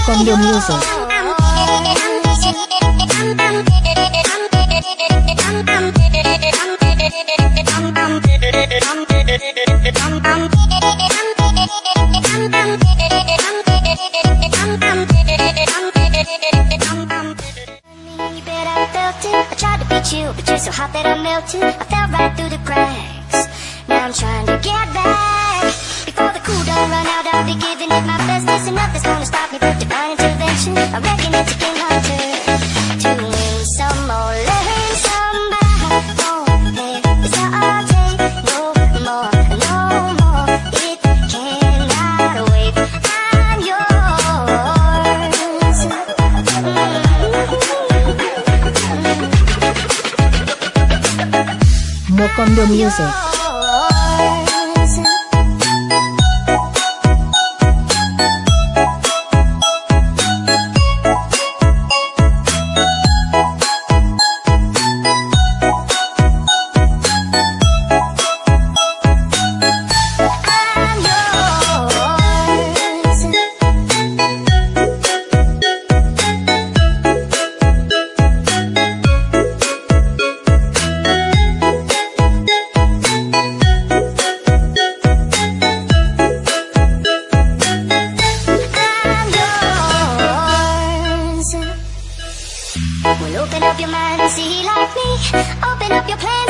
Mokondo Music. You bet I tried to beat you, but you're so hot that I melted. I fell right through the cracks. Now I'm trying to get back. Before the cool don't run out, I'll be giving it my best. There's nothing's gonna stop me but divine Mokondo Music. Open up your mind and see like me. Open up your plans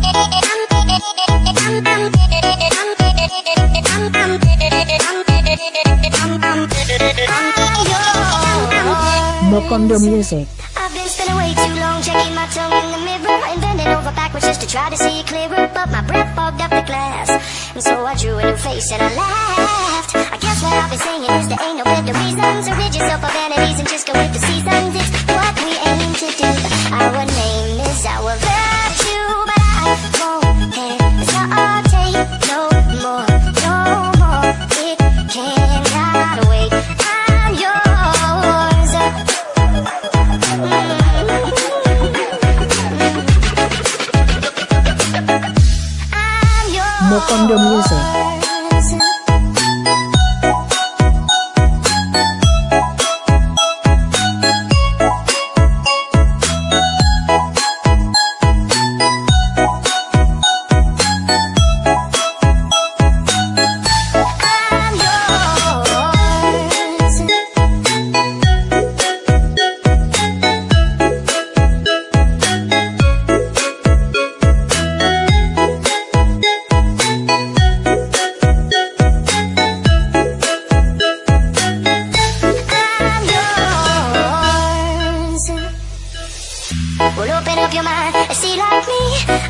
Mokondo Music. I've been spending way too long checking my tongue in the mirror and bending over backwards just to try to see it clearer. But my breath fogged up the glass, and so I drew a new face and I laughed. I guess what I've been saying is there ain't no better reasons. So rid yourself of vanities and just go with the seasons. It's Mokondo Music. Well, open up your mind and see like me.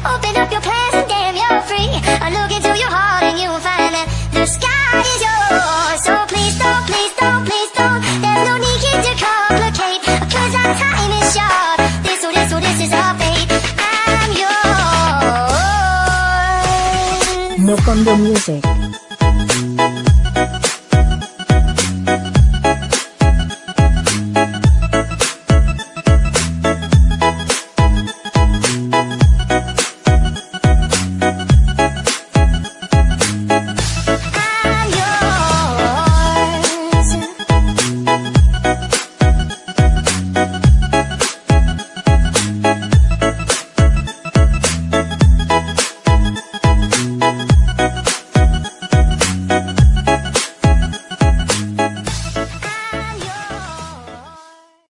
Open up your plans and damn, you're free. I look into your heart and you'll find that the sky is yours. So please don't, please don't, please don't. There's no need here to complicate. Cause our time is short. This, oh, this, oh, this is our fate. I'm yours. Mokondo Music.